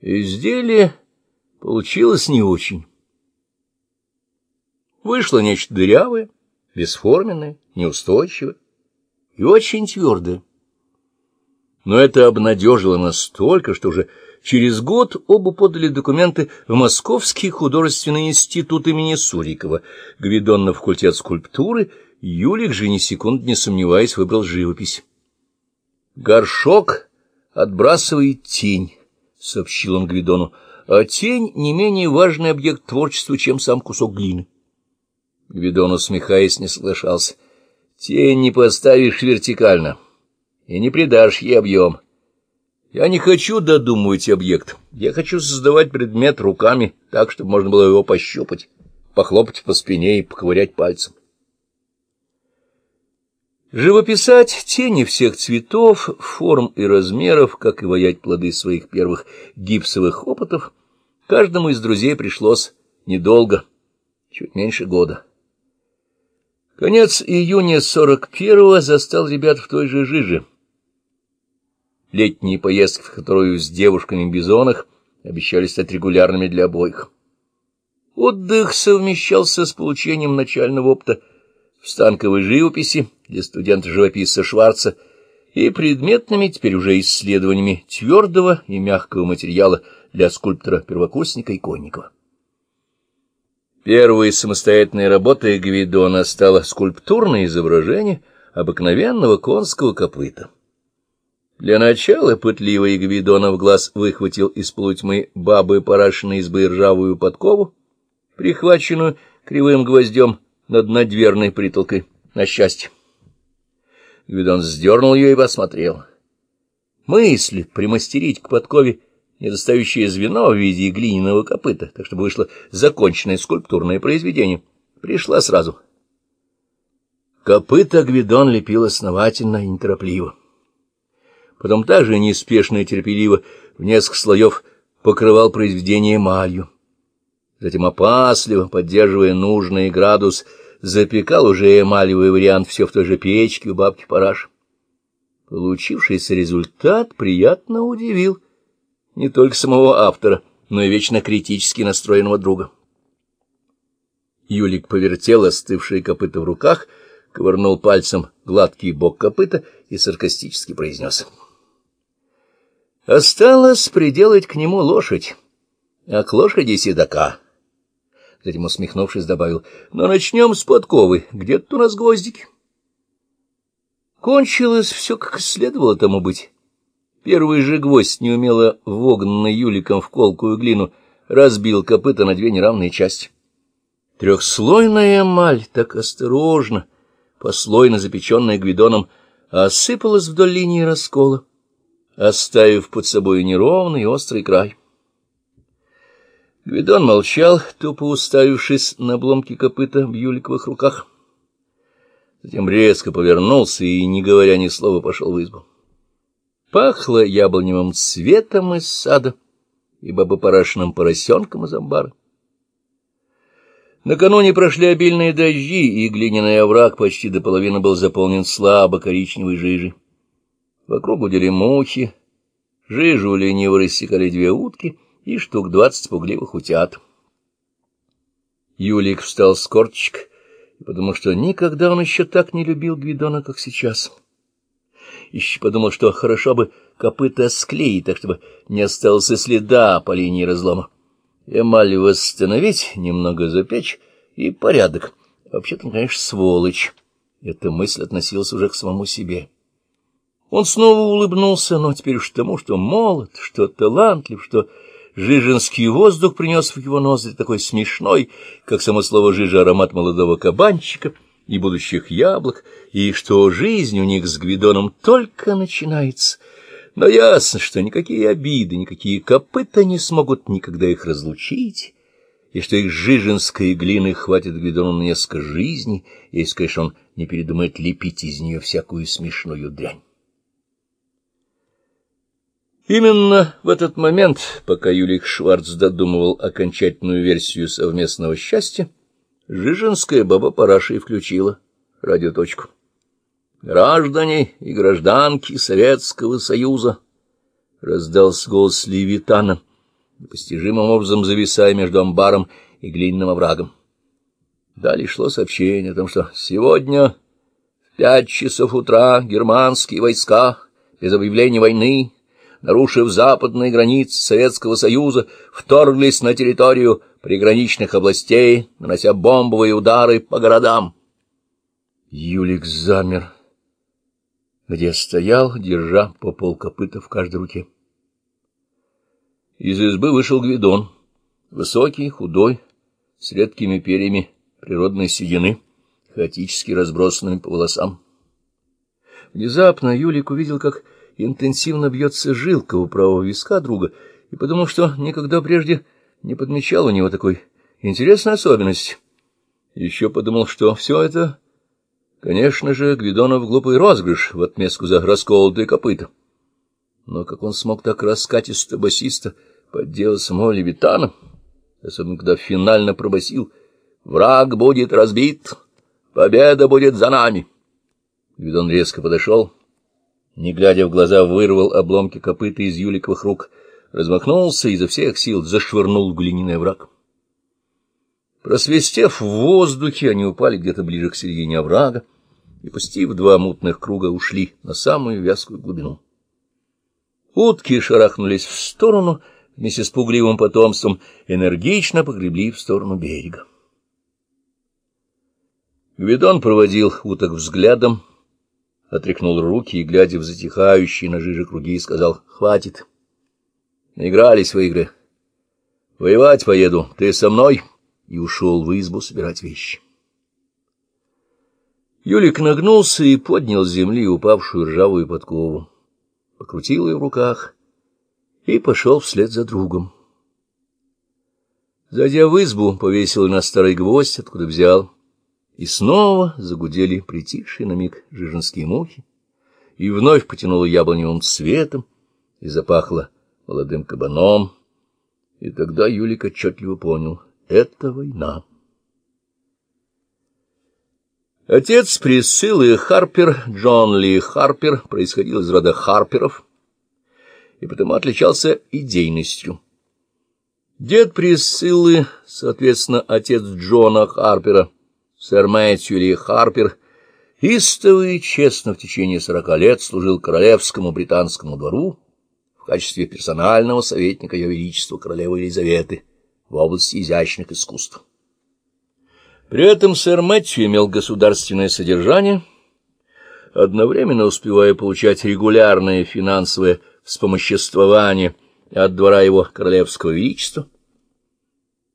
Изделие получилось не очень. Вышло нечто дырявое, бесформенное, неустойчивое и очень твердое. Но это обнадежило настолько, что уже через год оба подали документы в Московский художественный институт имени Сурикова. Гвидон на факультет скульптуры, Юлик же ни секунд не сомневаясь выбрал живопись. Горшок отбрасывает тень, — сообщил он Гвидону, — а тень не менее важный объект творчества, чем сам кусок глины. Гвидон, усмехаясь, не соглашался. — Тень не поставишь вертикально и не придашь ей объем. Я не хочу додумывать объект, я хочу создавать предмет руками так, чтобы можно было его пощупать, похлопать по спине и поковырять пальцем. Живописать тени всех цветов, форм и размеров, как и воять плоды своих первых гипсовых опытов, каждому из друзей пришлось недолго, чуть меньше года. Конец июня сорок первого застал ребят в той же жиже. Летние поездки, в которую с девушками в бизонах обещали стать регулярными для обоих. Отдых совмещался с получением начального опыта в станковой живописи для студента-живописца Шварца и предметными теперь уже исследованиями твердого и мягкого материала для скульптора-первокурсника Иконникова. Первой самостоятельной работой Гвидона стало скульптурное изображение обыкновенного конского копыта. Для начала пытливый Гвидона в глаз выхватил из полутьмы бабы парашиной избы ржавую подкову, прихваченную кривым гвоздем над надверной притолкой на счастье. Гвидон сдернул ее и посмотрел. Мысль примастерить к подкове недостающее звено в виде глиняного копыта, так чтобы вышло законченное скульптурное произведение, пришла сразу. Копыта Гвидон лепил основательно и неторопливо. Потом также неспешно и терпеливо в несколько слоев покрывал произведение эмалью затем опасливо, поддерживая нужный градус, запекал уже эмалевый вариант все в той же печке у бабки Параш. Получившийся результат приятно удивил не только самого автора, но и вечно критически настроенного друга. Юлик повертел остывшие копыта в руках, ковырнул пальцем гладкий бок копыта и саркастически произнес. «Осталось приделать к нему лошадь, а к лошади седока» затем, усмехнувшись, добавил, — но начнем с подковы. Где-то у нас гвоздики. Кончилось все, как следовало тому быть. Первый же гвоздь, неумело вогнанный Юликом в колкую глину, разбил копыта на две неравные части. Трехслойная эмаль, так осторожно, послойно запеченная гвидоном, осыпалась вдоль линии раскола, оставив под собой неровный острый край. Гвидон молчал, тупо уставившись на обломки копыта в юликовых руках. Затем резко повернулся и, не говоря ни слова, пошел в избу. Пахло яблоневым цветом из сада и бабопорашенным поросенком из амбара. Накануне прошли обильные дожди, и глиняный овраг почти до половины был заполнен слабо коричневой жижей. Вокруг гудели мухи, жижу лениво рассекали две утки — и штук двадцать пугливых утят. Юлик встал с корточек подумал, что никогда он еще так не любил Гвидона, как сейчас. Еще подумал, что хорошо бы копыта склеить, так чтобы не осталось и следа по линии разлома. Эмаль восстановить, немного запечь и порядок. Вообще-то, конечно, сволочь. Эта мысль относилась уже к самому себе. Он снова улыбнулся, но теперь уж тому, что молод, что талантлив, что Жиженский воздух принес в его ноздри такой смешной, как само слово «жижа» аромат молодого кабанчика и будущих яблок, и что жизнь у них с Гвидоном только начинается. Но ясно, что никакие обиды, никакие копыта не смогут никогда их разлучить, и что их жиженской глины хватит Гвидону на несколько жизней, если, конечно, он не передумает лепить из нее всякую смешную дрянь. Именно в этот момент, пока Юлик Шварц додумывал окончательную версию совместного счастья, Жиженская баба Параша и включила радиоточку. «Граждане и гражданки Советского Союза!» — раздался голос Левитана, непостижимым образом зависая между амбаром и глиняным оврагом. Далее шло сообщение о том, что сегодня в пять часов утра германские войска без объявления войны, нарушив западные границы Советского Союза, вторглись на территорию приграничных областей, нанося бомбовые удары по городам. Юлик замер, где стоял, держа по полкопыта в каждой руке. Из избы вышел Гвидон, высокий, худой, с редкими перьями природной седины, хаотически разбросанными по волосам. Внезапно Юлик увидел, как интенсивно бьется жилка у правого виска друга, и подумал, что никогда прежде не подмечал у него такой интересной особенности. Еще подумал, что все это, конечно же, Гвидонов глупый розыгрыш в отместку за расколотые копыта. Но как он смог так раскатисто басиста подделать самого Левитана, особенно когда финально пробасил «Враг будет разбит, победа будет за нами». Гвидон резко подошел, не глядя в глаза, вырвал обломки копыта из Юликовых рук, размахнулся и изо всех сил зашвырнул в глиняный враг. Просвистев в воздухе, они упали где-то ближе к середине оврага и, пустив два мутных круга, ушли на самую вязкую глубину. Утки шарахнулись в сторону, вместе с пугливым потомством, энергично погребли в сторону берега. Гвидон проводил уток взглядом, отряхнул руки и, глядя в затихающие на жиже круги, сказал «Хватит, наигрались в игры. Воевать поеду, ты со мной?» и ушел в избу собирать вещи. Юлик нагнулся и поднял с земли упавшую ржавую подкову покрутил ее в руках и пошел вслед за другом. Зайдя в избу, повесил на старый гвоздь, откуда взял, и снова загудели притихшие на миг жиженские мухи, и вновь потянуло яблоневым цветом, и запахло молодым кабаном, и тогда Юлик отчетливо понял — это война. Отец Присциллы Харпер, Джон Ли Харпер, происходил из рода Харперов и потому отличался идейностью. Дед Присциллы, соответственно, отец Джона Харпера, сэр Мэтью Ли Харпер, истово и честно в течение сорока лет служил королевскому британскому двору в качестве персонального советника Ее Величества королевы Елизаветы в области изящных искусств. При этом сэр Мэтью имел государственное содержание, одновременно успевая получать регулярное финансовое вспомоществование от двора его королевского величества,